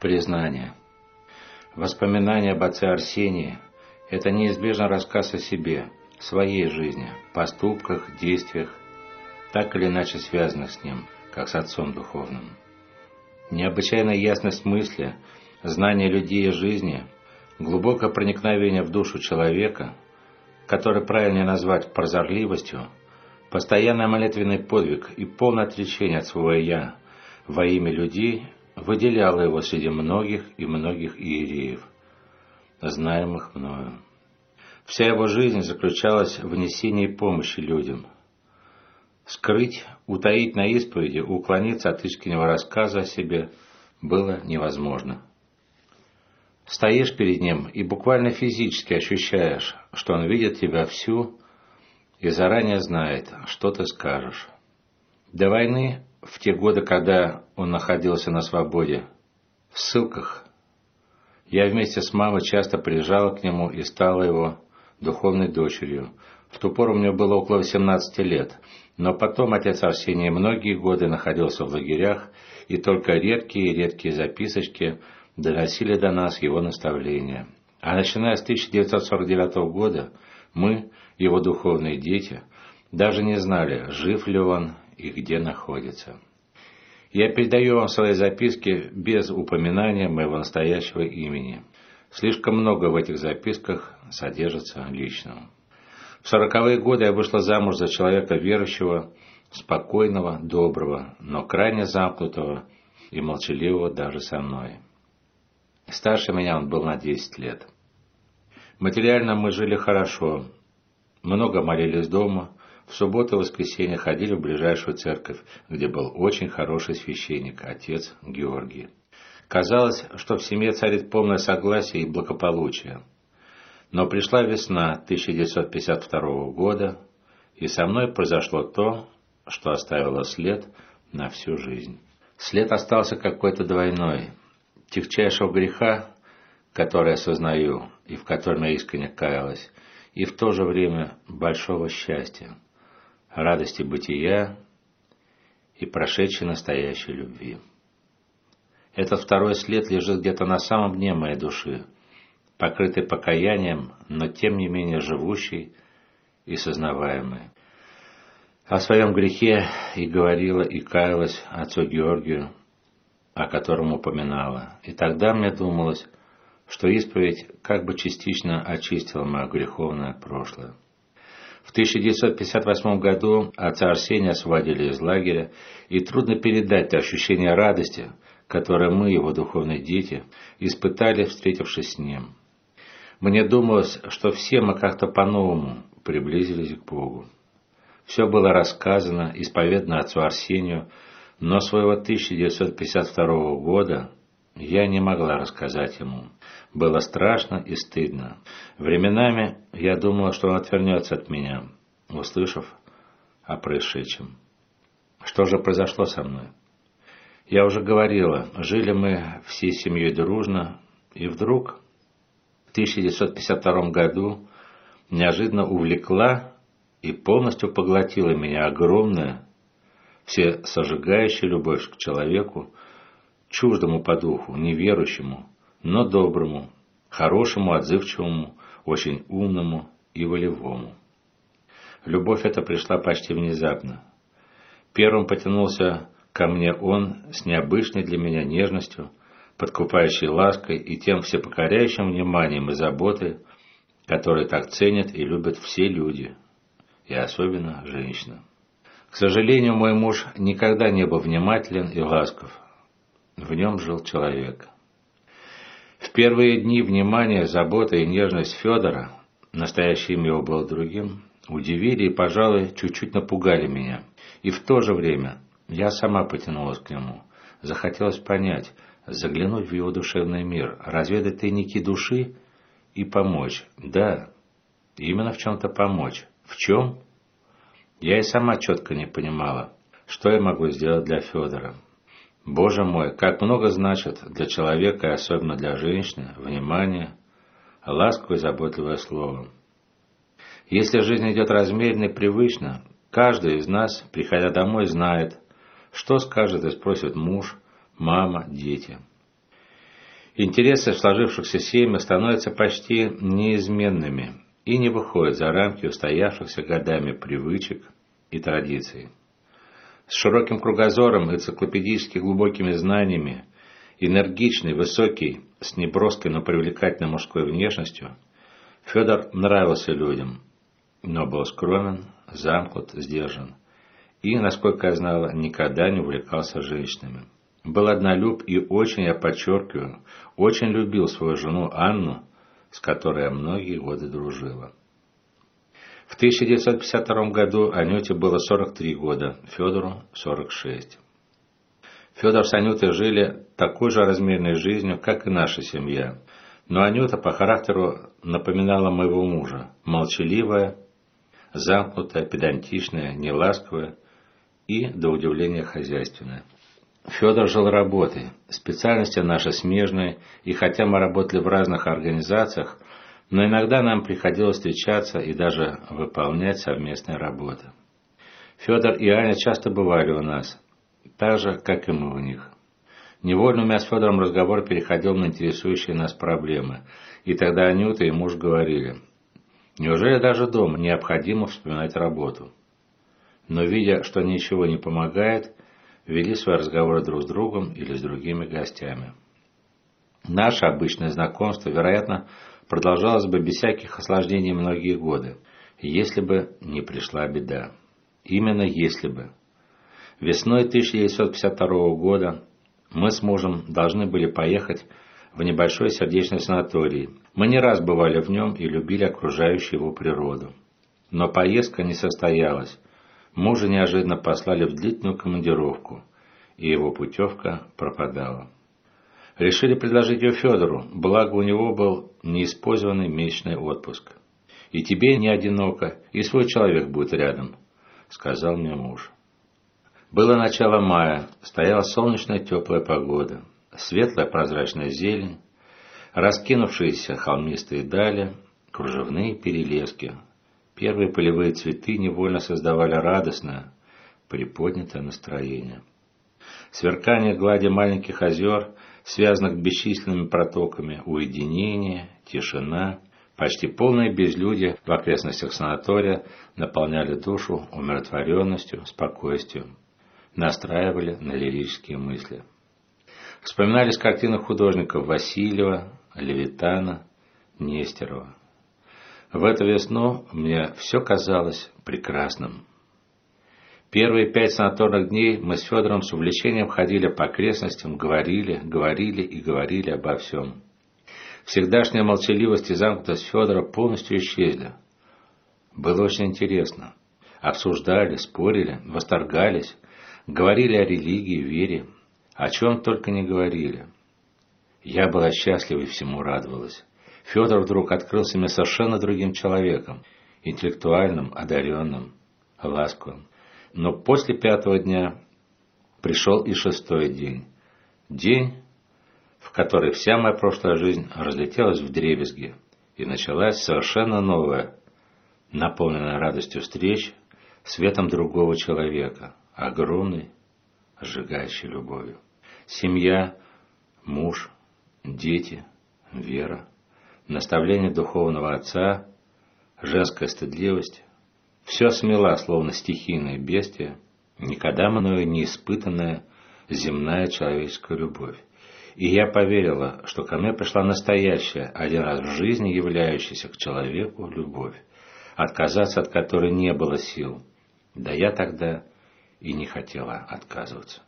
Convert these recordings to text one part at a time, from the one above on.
Признание. Воспоминания об отце Арсении – это неизбежно рассказ о себе, своей жизни, поступках, действиях, так или иначе связанных с ним, как с отцом духовным. Необычайная ясность мысли, знание людей и жизни, глубокое проникновение в душу человека, который правильнее назвать прозорливостью, постоянный молитвенный подвиг и полное отречение от своего «я» во имя людей выделяло его среди многих и многих иереев, знаемых мною. Вся его жизнь заключалась в несении помощи людям. Скрыть, утаить на исповеди, уклониться от искреннего рассказа о себе было невозможно. Стоишь перед ним и буквально физически ощущаешь, что он видит тебя всю и заранее знает, что ты скажешь. До войны в те годы, когда он находился на свободе, в ссылках, я вместе с мамой часто приезжала к нему и стала его духовной дочерью. В ту пору мне было около 18 лет, но потом отец Арсений многие годы находился в лагерях, и только редкие-редкие записочки доносили до нас его наставления. А начиная с 1949 года мы, его духовные дети, даже не знали, жив ли он и где находится. Я передаю вам свои записки без упоминания моего настоящего имени. Слишком много в этих записках содержится личного. В сороковые годы я вышла замуж за человека верующего, спокойного, доброго, но крайне замкнутого и молчаливого даже со мной. Старше меня он был на 10 лет. Материально мы жили хорошо, много молились дома, в субботу и воскресенье ходили в ближайшую церковь, где был очень хороший священник, отец Георгий. Казалось, что в семье царит полное согласие и благополучие. Но пришла весна 1952 года, и со мной произошло то, что оставило след на всю жизнь. След остался какой-то двойной. Тягчайшего греха, который я сознаю и в котором я искренне каялась, и в то же время большого счастья радости бытия и прошедшей настоящей любви. Этот второй след лежит где-то на самом дне моей души, покрытый покаянием, но тем не менее живущий и сознаваемый. О своем грехе и говорила, и каялась отцу Георгию, о котором упоминала. И тогда мне думалось, что исповедь как бы частично очистила мое греховное прошлое. В 1958 году отца Арсения освободили из лагеря, и трудно передать ощущение радости, которое мы, его духовные дети, испытали, встретившись с ним. Мне думалось, что все мы как-то по-новому приблизились к Богу. Все было рассказано, исповедано отцу Арсению, но своего 1952 года я не могла рассказать ему. Было страшно и стыдно. Временами я думала, что он отвернется от меня, услышав о происшедшем. Что же произошло со мной? Я уже говорила, жили мы всей семьей дружно, и вдруг в 1952 году неожиданно увлекла и полностью поглотила меня огромная, все сожигающая любовь к человеку, чуждому по духу, неверующему, но доброму, хорошему, отзывчивому, очень умному и волевому. Любовь эта пришла почти внезапно. Первым потянулся ко мне он с необычной для меня нежностью, подкупающей лаской и тем всепокоряющим вниманием и заботой, которые так ценят и любят все люди, и особенно женщины. К сожалению, мой муж никогда не был внимателен и ласков. В нем жил человек. В первые дни внимание, забота и нежность Федора, настоящее имя его было другим, удивили и, пожалуй, чуть-чуть напугали меня. И в то же время я сама потянулась к нему. Захотелось понять, заглянуть в его душевный мир, разведать тайники души и помочь. Да, именно в чем-то помочь. В чем? Я и сама четко не понимала, что я могу сделать для Федора. Боже мой, как много значит для человека и особенно для женщины внимание, ласковое и заботливое слово. Если жизнь идет размеренно и привычно, каждый из нас, приходя домой, знает, что скажет и спросит муж, мама, дети. Интересы в сложившихся семьях становятся почти неизменными и не выходят за рамки устоявшихся годами привычек и традиций. С широким кругозором, энциклопедически глубокими знаниями, энергичный, высокий, с неброской, но привлекательной мужской внешностью, Федор нравился людям, но был скромен, замкнут, сдержан и, насколько я знала, никогда не увлекался женщинами. Был однолюб и очень, я подчеркиваю, очень любил свою жену Анну, с которой я многие годы дружила. В 1952 году Анюте было 43 года, Федору 46. Федор с Анютой жили такой же размерной жизнью, как и наша семья. Но Анюта по характеру напоминала моего мужа. Молчаливая, замкнутая, педантичная, неласковая и, до удивления, хозяйственная. Федор жил работой. Специальности наши смежные, и хотя мы работали в разных организациях, но иногда нам приходилось встречаться и даже выполнять совместные работы. Федор и Аня часто бывали у нас, так же, как и мы у них. Невольно у меня с Федором разговор переходил на интересующие нас проблемы, и тогда Анюта и муж говорили, неужели даже дома необходимо вспоминать работу? Но видя, что ничего не помогает, вели свои разговоры друг с другом или с другими гостями. Наше обычное знакомство, вероятно, продолжалось бы без всяких осложнений многие годы, если бы не пришла беда. Именно если бы. Весной 1952 года мы с мужем должны были поехать в небольшой сердечный санаторий. Мы не раз бывали в нем и любили окружающую его природу. Но поездка не состоялась. Мужа неожиданно послали в длительную командировку, и его путевка пропадала. Решили предложить ее Федору, благо у него был неиспользованный месячный отпуск. «И тебе не одиноко, и свой человек будет рядом», — сказал мне муж. Было начало мая, стояла солнечная теплая погода, светлая прозрачная зелень, раскинувшиеся холмистые дали, кружевные перелески. Первые полевые цветы невольно создавали радостное, приподнятое настроение. Сверкание глади маленьких озер, связанных бесчисленными протоками, уединение, тишина, почти полное безлюдие в окрестностях санатория наполняли душу умиротворенностью, спокойствием настраивали на лирические мысли. Вспоминались картины художников Васильева, Левитана, Нестерова. В эту весну мне все казалось прекрасным. Первые пять санаторных дней мы с Федором с увлечением ходили по окрестностям, говорили, говорили и говорили обо всем. Всегдашняя молчаливость и замкнутость Федора полностью исчезли. Было очень интересно. Обсуждали, спорили, восторгались, Говорили о религии, вере, о чем только не говорили. Я была счастлива и всему радовалась. Федор вдруг открылся мне совершенно другим человеком, интеллектуальным, одаренным, ласковым. Но после пятого дня пришел и шестой день. День, в который вся моя прошлая жизнь разлетелась в дребезги, и началась совершенно новая, наполненная радостью встреч, светом другого человека, огромной, сжигающей любовью. Семья, муж, дети, вера, наставление духовного отца, женская стыдливость – все смела, словно стихийное бестие, никогда мною не испытанная земная человеческая любовь. И я поверила, что ко мне пришла настоящая, один раз в жизни являющаяся к человеку любовь, отказаться от которой не было сил. Да я тогда и не хотела отказываться.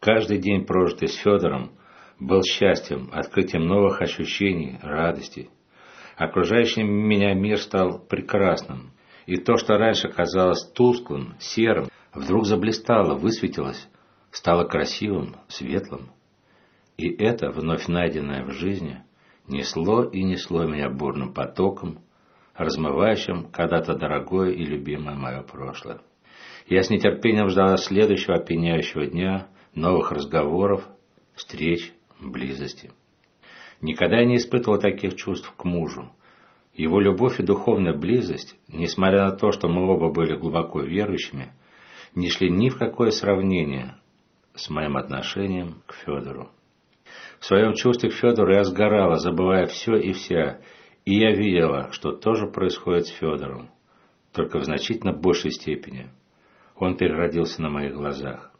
Каждый день, прожитый с Федором, был счастьем, открытием новых ощущений, радости. Окружающий меня мир стал прекрасным, и то, что раньше казалось тусклым, серым, вдруг заблистало, высветилось, стало красивым, светлым. И это, вновь найденное в жизни, несло и несло меня бурным потоком, размывающим когда-то дорогое и любимое мое прошлое. Я с нетерпением ждала следующего опьяняющего дня, новых разговоров, встреч, близости. Никогда я не испытывал таких чувств к мужу. Его любовь и духовная близость, несмотря на то, что мы оба были глубоко верующими, не шли ни в какое сравнение с моим отношением к Федору. В своем чувстве к Федору я сгорала, забывая все и вся, и я видела, что тоже происходит с Федором, только в значительно большей степени. Он переродился на моих глазах.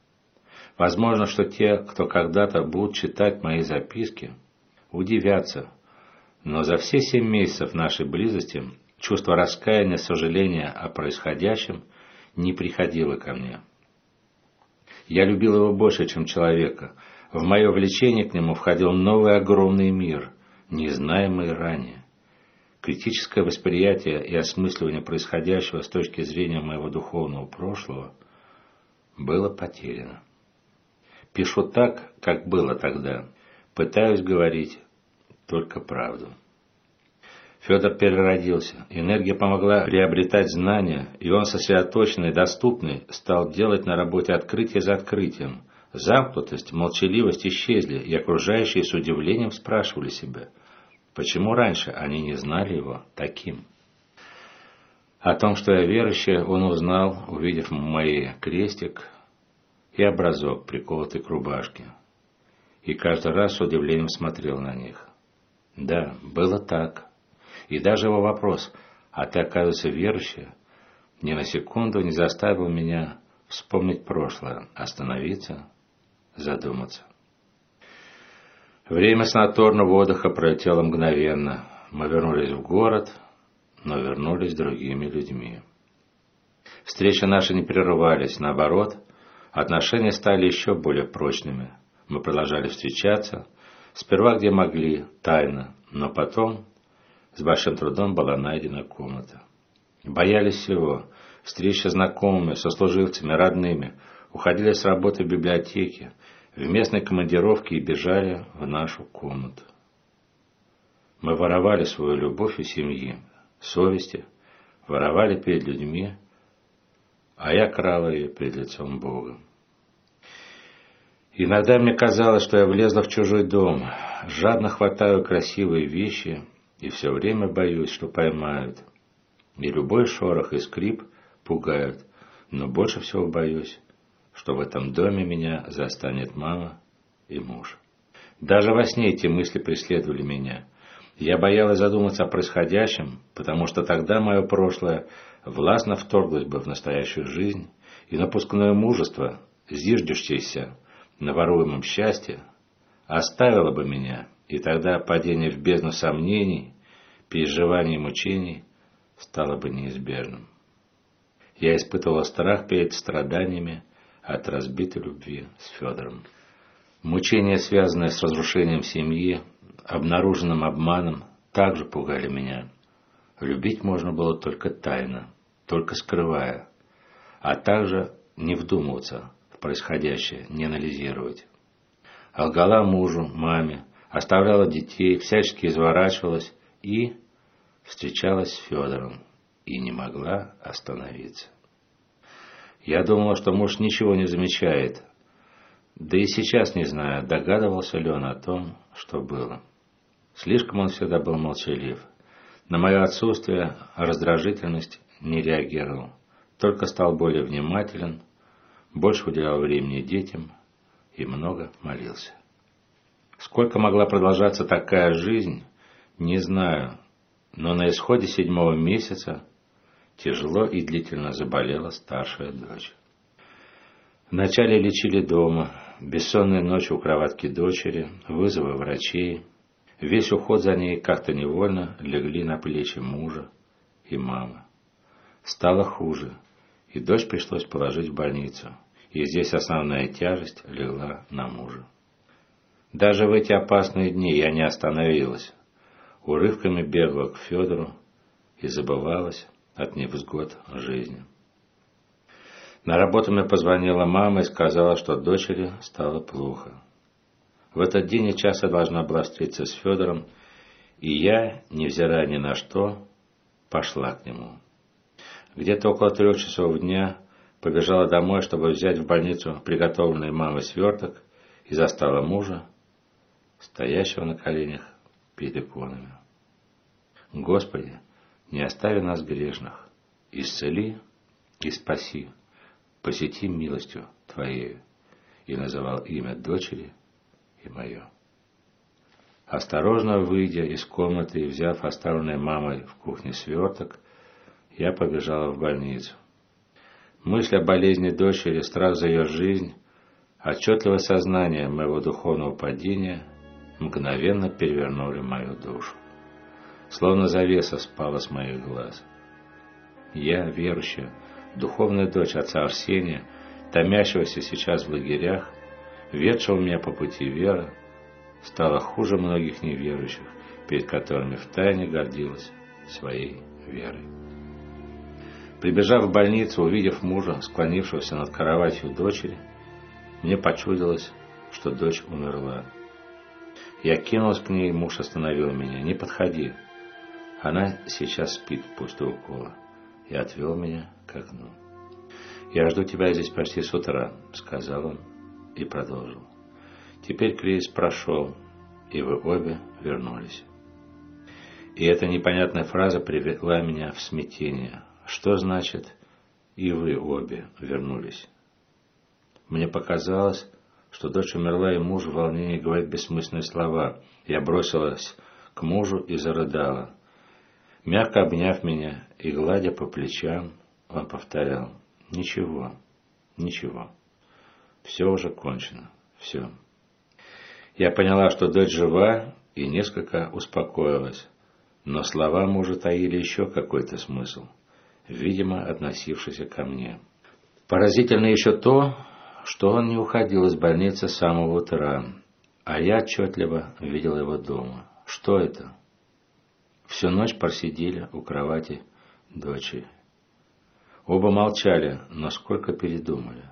Возможно, что те, кто когда-то будут читать мои записки, удивятся, но за все семь месяцев нашей близости чувство раскаяния, сожаления о происходящем не приходило ко мне. Я любил его больше, чем человека. В мое влечение к нему входил новый огромный мир, незнаемый ранее. Критическое восприятие и осмысливание происходящего с точки зрения моего духовного прошлого было потеряно. Пишу так, как было тогда. Пытаюсь говорить только правду. Федор переродился. Энергия помогла приобретать знания, и он сосредоточенный, доступный, стал делать на работе открытие за открытием. Замкнутость, молчаливость исчезли, и окружающие с удивлением спрашивали себя, почему раньше они не знали его таким. О том, что я верующий, он узнал, увидев мой крестик и образок, приколотый к рубашке. И каждый раз с удивлением смотрел на них. Да, было так. И даже его вопрос «А ты, оказывается, верующая?» ни на секунду не заставил меня вспомнить прошлое, остановиться, задуматься. Время санаторного отдыха пролетело мгновенно. Мы вернулись в город, но вернулись другими людьми. Встречи наши не прерывались, наоборот, отношения стали еще более прочными. Мы продолжали встречаться, сперва где могли, тайно, но потом с большим трудом была найдена комната. Боялись всего. Встречи с знакомыми, сослуживцами, родными. Уходили с работы в библиотеке, в местной командировке и бежали в нашу комнату. Мы воровали свою любовь у семьи, совести, воровали перед людьми, а я крала ее перед лицом Бога. Иногда мне казалось, что я влезла в чужой дом, жадно хватаю красивые вещи и все время боюсь, что поймают. И любой шорох и скрип пугают, но больше всего боюсь, что в этом доме меня застанет мама и муж. Даже во сне эти мысли преследовали меня. Я боялась задуматься о происходящем, потому что тогда мое прошлое властно вторглось бы в настоящую жизнь, и напускное мужество, зиждущееся на воруемом счастье, оставило бы меня и тогда падение в бездну сомнений, переживаний и мучений стало бы неизбежным. Я испытывал страх перед страданиями от разбитой любви с Федором. Мучения, связанные с разрушением семьи, обнаруженным обманом, также пугали меня. Любить можно было только тайно, только скрывая, а также не вдумываться происходящее, не анализировать. Алгала мужу, маме, оставляла детей, всячески изворачивалась и встречалась с Федором и не могла остановиться. Я думала, что муж ничего не замечает, да и сейчас не знаю, догадывался ли он о том, что было. Слишком он всегда был молчалив. На мое отсутствие, раздражительность не реагировал, только стал более внимателен, больше уделял времени детям и много молился. Сколько могла продолжаться такая жизнь, не знаю, но на исходе седьмого месяца тяжело и длительно заболела старшая дочь. Вначале лечили дома, бессонные ночи у кроватки дочери, вызовы врачей. Весь уход за ней как-то невольно легли на плечи мужа и мамы. Стало хуже, и дочь пришлось положить в больницу, и здесь основная тяжесть легла на мужа. Даже в эти опасные дни я не остановилась. Урывками бегала к Федору и забывалась от невзгод жизни. На работу мне позвонила мама и сказала, что дочери стало плохо. В этот день я часто должна была встретиться с Федором, и я, невзирая ни на что, пошла к нему. Где-то около трех часов дня побежала домой, чтобы взять в больницу приготовленный мамой сверток, и застала мужа, стоящего на коленях перед иконами. Господи, не остави нас грешных, исцели и спаси, посети милостью Твоею, и называл имя дочери и мое. Осторожно выйдя из комнаты и взяв оставленный мамой в кухне сверток, я побежала в больницу. Мысль о болезни дочери, страх за ее жизнь, отчетливое сознание моего духовного падения мгновенно перевернули мою душу. Словно завеса спала с моих глаз. Я, верующая, духовная дочь отца Арсения, томящегося сейчас в лагерях, ведшего меня по пути веры, стала хуже многих неверующих, перед которыми втайне гордилась своей верой. Прибежав в больницу, увидев мужа, склонившегося над кроватью дочери, мне почудилось, что дочь умерла. Я кинулась к ней, муж остановил меня. «Не подходи. Она сейчас спит после укола». И отвел меня к окну. «Я жду тебя здесь почти с утра», — сказал он и продолжил. «Теперь кризис прошел, и вы обе вернулись». И эта непонятная фраза привела меня в смятение. Что значит «и вы обе вернулись»? Мне показалось, что дочь умерла, и муж в волнении говорит бессмысленные слова. Я бросилась к мужу и зарыдала. Мягко обняв меня и гладя по плечам, он повторял «Ничего, ничего, все уже кончено, все». Я поняла, что дочь жива, и несколько успокоилась, но слова мужа таили еще какой-то смысл, видимо, относившийся ко мне. Поразительно еще то, что он не уходил из больницы с самого утра, а я отчетливо видел его дома. Что это? Всю ночь просидели у кровати дочери. Оба молчали, но сколько передумали.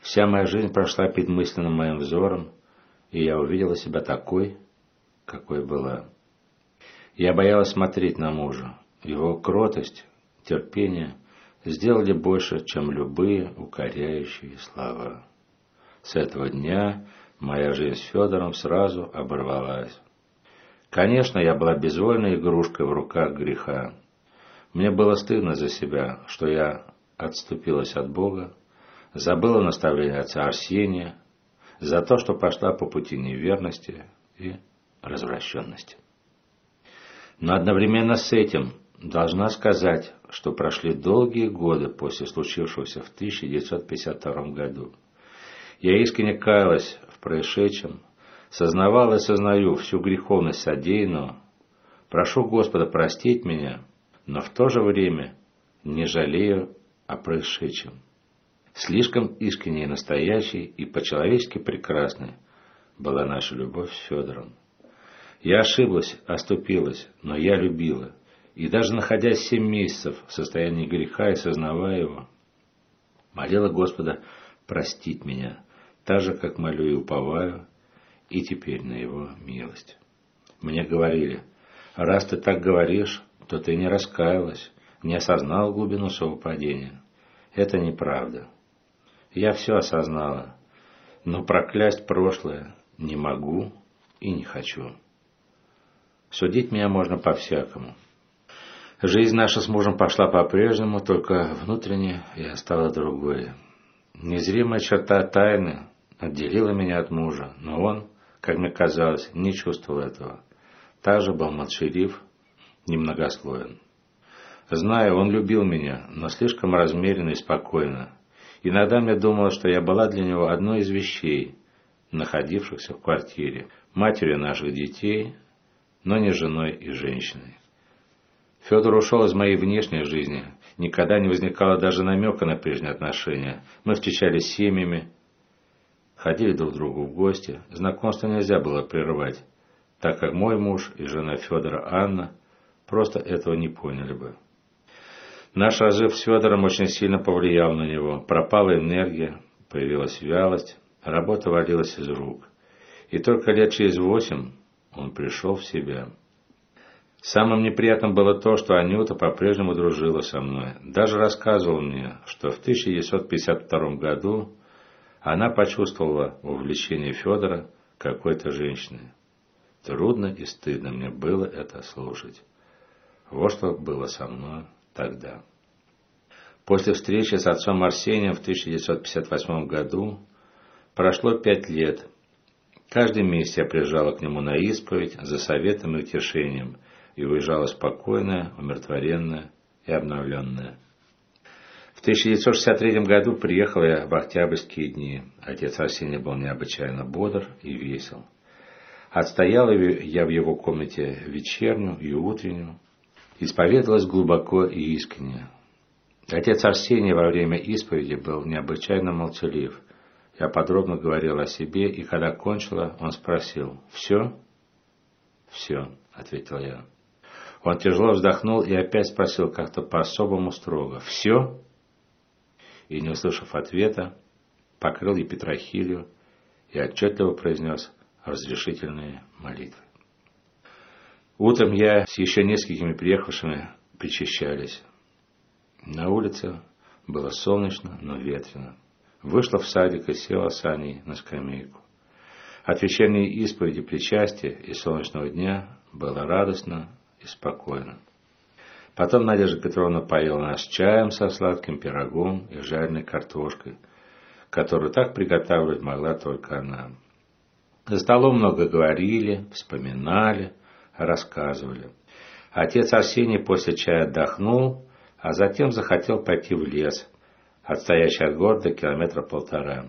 Вся моя жизнь прошла перед мысленным моим взором, и я увидела себя такой, какой была. Я боялась смотреть на мужа. Его кротость, терпение сделали больше, чем любые укоряющие слова. С этого дня моя жизнь с Федором сразу оборвалась. Конечно, я была безвольной игрушкой в руках греха. Мне было стыдно за себя, что я отступилась от Бога, забыла наставление отца Арсения, за то, что пошла по пути неверности и развращенности. Но одновременно с этим должна сказать, что прошли долгие годы после случившегося в 1952 году. Я искренне каялась в происшедшем, сознавала и сознаю всю греховность содеянного, прошу Господа простить меня, но в то же время не жалею о происшедшем. Слишком искренней, настоящей и по-человечески прекрасной была наша любовь с Федором. Я ошиблась, оступилась, но я любила – и даже находясь семь месяцев в состоянии греха и сознавая его, молила Господа простить меня, так же, как молю и уповаю, и теперь на Его милость. Мне говорили, раз ты так говоришь, то ты не раскаялась, не осознал глубину своего падения. Это неправда. Я все осознала, но проклясть прошлое не могу и не хочу. Судить меня можно по-всякому. Жизнь наша с мужем пошла по-прежнему, только внутренне я стала другой. Незримая черта тайны отделила меня от мужа, но он, как мне казалось, не чувствовал этого. Также был молчалив, немногословен. Знаю, он любил меня, но слишком размеренно и спокойно. Иногда мне думалось, что я была для него одной из вещей, находившихся в квартире, матерью наших детей, но не женой и женщиной. Федор ушел из моей внешней жизни. Никогда не возникало даже намека на прежние отношения. Мы встречались семьями, ходили друг к другу в гости. Знакомство нельзя было прерывать, так как мой муж и жена Федора Анна просто этого не поняли бы. Наш разрыв с Федором очень сильно повлиял на него. Пропала энергия, появилась вялость, работа валилась из рук. И только лет через восемь он пришел в себя. Самым неприятным было то, что Анюта по-прежнему дружила со мной. Даже рассказывала мне, что в 1952 году она почувствовала увлечение Федора какой-то женщиной. Трудно и стыдно мне было это слушать. Вот что было со мной тогда. После встречи с отцом Арсением в 1958 году прошло пять лет, Каждый месяц я приезжала к нему на исповедь за советом и утешением и уезжала спокойная, умиротворенная и обновленная. В 1963 году приехал я в октябрьские дни. Отец Арсений был необычайно бодр и весел. Отстояла я в его комнате вечернюю и утреннюю, исповедовалась глубоко и искренне. Отец Арсений во время исповеди был необычайно молчалив. Я подробно говорил о себе, и когда кончила, он спросил «Все?» «Все», — ответил я. Он тяжело вздохнул и опять спросил как-то по-особому строго «Все?» И, не услышав ответа, покрыл епитрахилию и отчетливо произнес разрешительные молитвы. Утром я с еще несколькими приехавшими причащались. На улице было солнечно, но ветрено. Вышла в садик и села с Аней на скамейку. От вечерней исповеди причастия и солнечного дня было радостно и спокойно. Потом Надежда Петровна поела нас чаем со сладким пирогом и жареной картошкой, которую так приготавливать могла только она. За столом много говорили, вспоминали, рассказывали. Отец Арсений после чая отдохнул, а затем захотел пойти в лес, отстоящий от города километра полтора.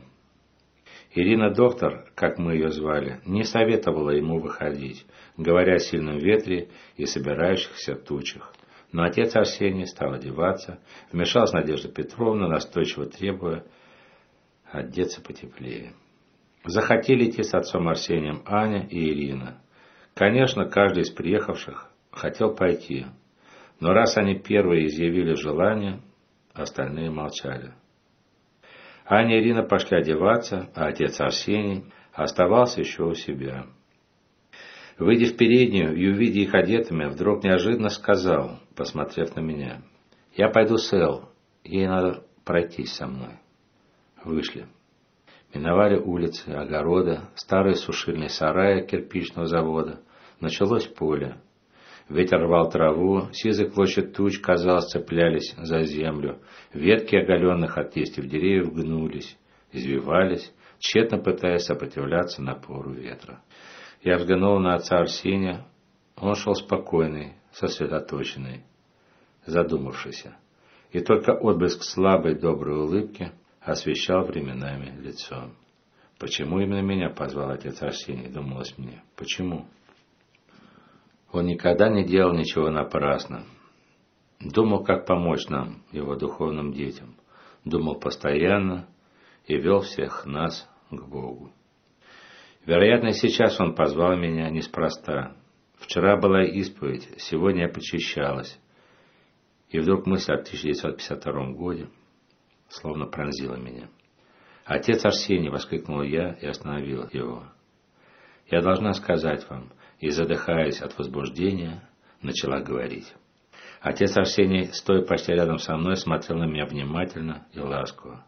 Ирина доктор, как мы ее звали, не советовала ему выходить, говоря о сильном ветре и собирающихся тучах. Но отец Арсений стал одеваться, вмешалась Надежда Петровна, настойчиво требуя одеться потеплее. Захотели идти с отцом Арсением Аня и Ирина. Конечно, каждый из приехавших хотел пойти, но раз они первые изъявили желание, остальные молчали. Аня и Ирина пошли одеваться, а отец Арсений оставался еще у себя. Выйдя в переднюю и увидя их одетыми, вдруг неожиданно сказал, посмотрев на меня, «Я пойду с Эл, ей надо пройтись со мной». Вышли. Миновали улицы, огороды, старые сушильные сараи кирпичного завода. Началось поле. Ветер рвал траву, сизых клочья туч, казалось, цеплялись за землю. Ветки оголенных от листьев деревьев гнулись, извивались, тщетно пытаясь сопротивляться напору ветра. Я взглянул на отца Арсения. Он шел спокойный, сосредоточенный, задумавшийся. И только отблеск слабой доброй улыбки освещал временами лицо. Почему именно меня позвал отец Арсений, думалось мне. Почему? Он никогда не делал ничего напрасно. Думал, как помочь нам, его духовным детям. Думал постоянно и вел всех нас к Богу. Вероятно, сейчас он позвал меня неспроста. Вчера была исповедь, сегодня я почищалась. И вдруг мысль о 1952 годе словно пронзила меня. «Отец Арсений!» — воскликнул я и остановил его. «Я должна сказать вам, и, задыхаясь от возбуждения, начала говорить. Отец Арсений, стоя почти рядом со мной, смотрел на меня внимательно и ласково.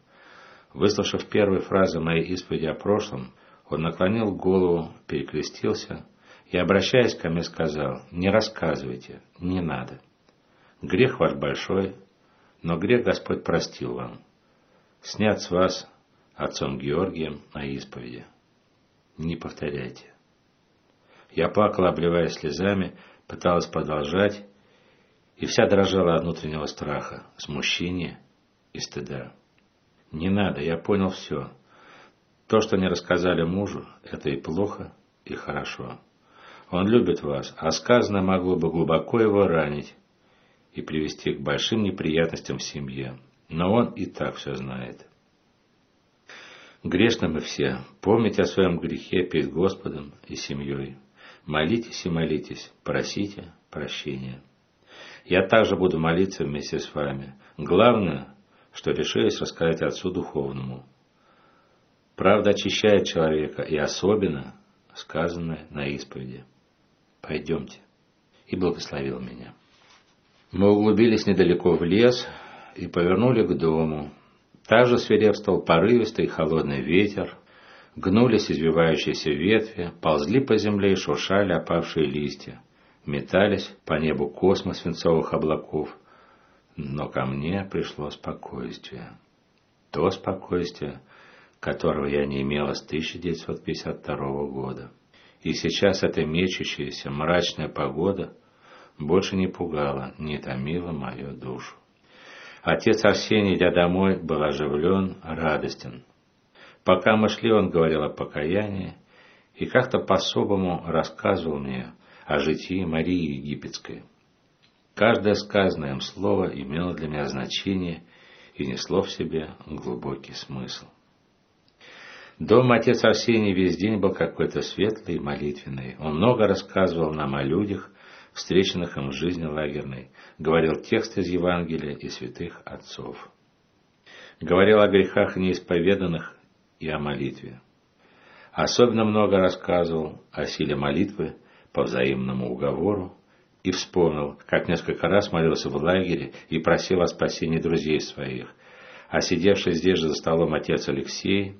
Выслушав первые фразы моей исповеди о прошлом, он наклонил голову, перекрестился и, обращаясь ко мне, сказал, «Не рассказывайте, не надо. Грех ваш большой, но грех Господь простил вам. Снят с вас отцом Георгием на исповеди. Не повторяйте. Я плакала, обливаясь слезами, пыталась продолжать, и вся дрожала от внутреннего страха, смущения и стыда. Не надо, я понял все. То, что не рассказали мужу, это и плохо, и хорошо. Он любит вас, а сказанное могло бы глубоко его ранить и привести к большим неприятностям в семье. Но он и так все знает. Грешны мы все. Помните о своем грехе перед Господом и семьей. Молитесь и молитесь, просите прощения. Я также буду молиться вместе с вами. Главное, что решились рассказать Отцу Духовному. Правда очищает человека, и особенно сказанное на исповеди. Пойдемте. И благословил меня. Мы углубились недалеко в лес и повернули к дому. Также свирепствовал порывистый холодный ветер, Гнулись извивающиеся ветви, ползли по земле и шуршали опавшие листья. Метались по небу космос свинцовых облаков. Но ко мне пришло спокойствие. То спокойствие, которого я не имела с 1952 года. И сейчас эта мечущаяся, мрачная погода больше не пугала, не томила мою душу. Отец Арсений, идя домой, был оживлен, радостен. Пока мы шли, он говорил о покаянии и как-то по-особому рассказывал мне о житии Марии Египетской. Каждое сказанное им слово имело для меня значение и несло в себе глубокий смысл. Дом отец Арсений весь день был какой-то светлый и молитвенный. Он много рассказывал нам о людях, встреченных им в жизни лагерной, говорил тексты из Евангелия и святых отцов. Говорил о грехах неисповеданных и о молитве. Особенно много рассказывал о силе молитвы по взаимному уговору и вспомнил, как несколько раз молился в лагере и просил о спасении друзей своих, а сидевший здесь же за столом отец Алексей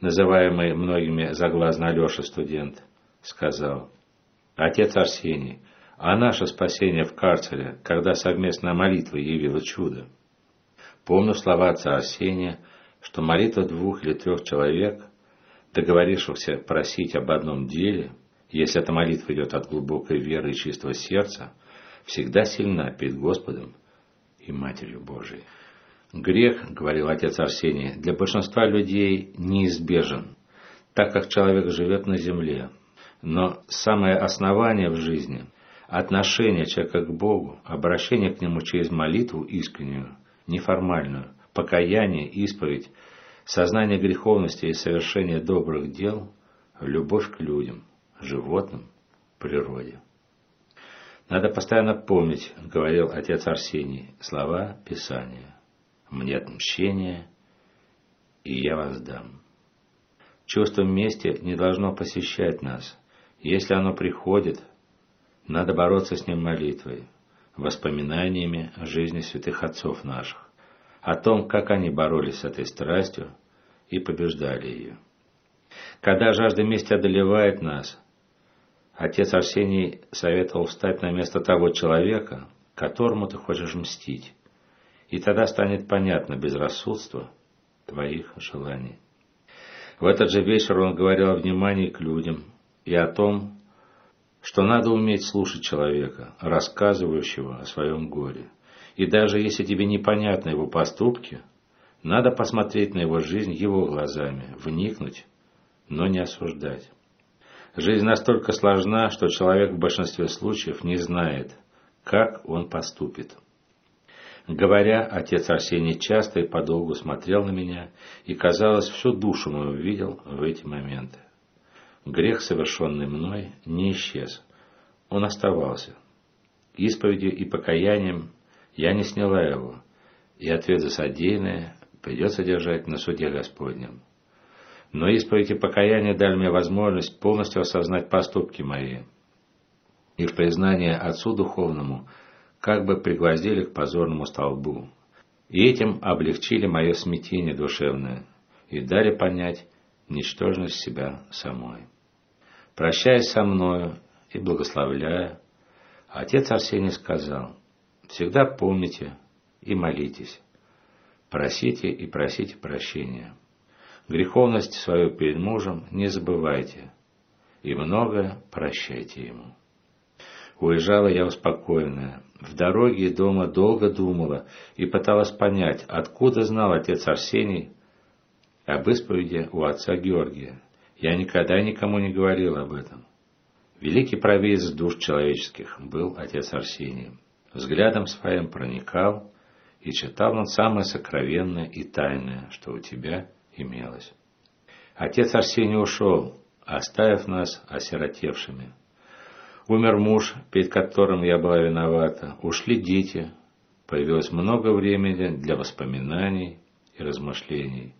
называемый многими заглазно Алеша студент, сказал, «Отец Арсений, а наше спасение в карцере, когда совместная молитва явила чудо?» Помню слова отца Арсения, что молитва двух или трех человек, договорившихся просить об одном деле, если эта молитва идет от глубокой веры и чистого сердца, всегда сильна перед Господом и Матерью Божией. Грех, говорил отец Арсений, для большинства людей неизбежен, так как человек живет на земле. Но самое основание в жизни – отношение человека к Богу, обращение к Нему через молитву искреннюю, неформальную, покаяние, исповедь, сознание греховности и совершение добрых дел, любовь к людям, животным, природе. Надо постоянно помнить, говорил отец Арсений, слова Писания мне отмщение, и я вас дам. Чувство мести не должно посещать нас. Если оно приходит, надо бороться с ним молитвой, воспоминаниями о жизни святых отцов наших, о том, как они боролись с этой страстью и побеждали ее. Когда жажда мести одолевает нас, отец Арсений советовал встать на место того человека, которому ты хочешь мстить, и тогда станет понятно безрассудство твоих желаний. В этот же вечер он говорил о внимании к людям и о том, что надо уметь слушать человека, рассказывающего о своем горе. И даже если тебе непонятны его поступки, надо посмотреть на его жизнь его глазами, вникнуть, но не осуждать. Жизнь настолько сложна, что человек в большинстве случаев не знает, как он поступит. Говоря, отец Арсений часто и подолгу смотрел на меня, и, казалось, всю душу мою видел в эти моменты. Грех, совершенный мной, не исчез. Он оставался. Исповедью и покаянием я не сняла его, и ответ за содеянное придется держать на суде Господнем. Но исповедь и покаяние дали мне возможность полностью осознать поступки мои. И в признание Отцу Духовному – как бы пригвоздили к позорному столбу. И этим облегчили мое смятение душевное и дали понять ничтожность себя самой. Прощаясь со мною и благословляя, отец Арсений сказал, «Всегда помните и молитесь, просите и просите прощения. Греховность свою перед мужем не забывайте, и многое прощайте ему». Уезжала я успокоенная. В дороге и дома долго думала и пыталась понять, откуда знал отец Арсений об исповеди у отца Георгия. Я никогда никому не говорил об этом. Великий провидец душ человеческих был отец Арсений. Взглядом своим проникал и читал он самое сокровенное и тайное, что у тебя имелось. Отец Арсений ушел, оставив нас осиротевшими. Умер муж, перед которым я была виновата. Ушли дети. Появилось много времени для воспоминаний и размышлений.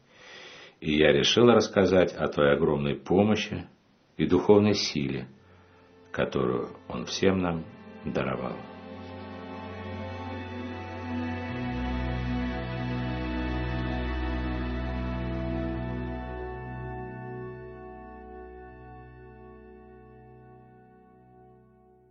И я решила рассказать о той огромной помощи и духовной силе, которую Он всем нам даровал.